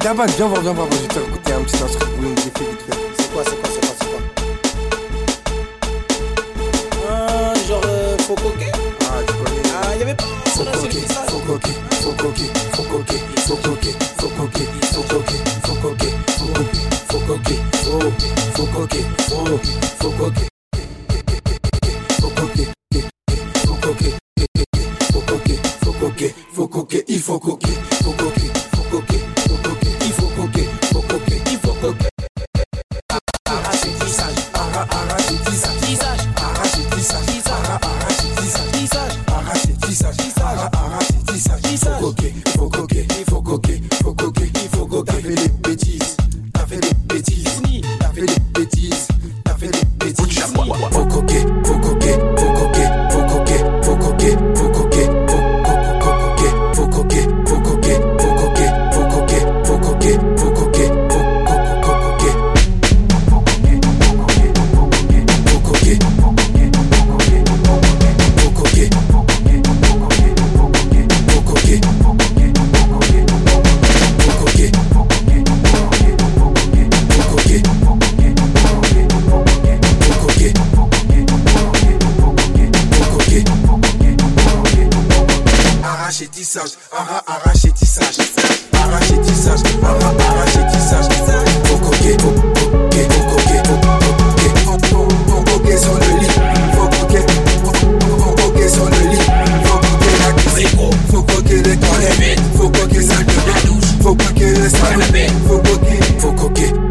D'abord, viens voir, viens voir, je vais te faire écouter un petit que j'ai fait vite fait. C'est quoi, c'est quoi, c'est quoi, c'est quoi Ah, genre euh, faux coquet Ah, tu connais. Ah, y'avait pas ça dans Faut coquer, faut coquer, faut coquer, faut coquer, faut coquer, faut coquer, faut coquer, faut coquer, faut coquer, faut faut coquer, faut faut coquer. Faut coquer, faut coquer, faut coquer, faut coquer, faut coquer, il faut coquer, faut coquer, tissage, ara arraché tissage, arraché tissage, ara arraché tissage, cocoquet, cocoquet, cocoquet, cocoquet, cocoquet sur le lit, cocoquet, cocoquet sur le lit, cocoquet la cuisine, cocoquet les toilettes, cocoquet salle de bain, cocoquet les salles. de bain, cocoquet, cocoquet.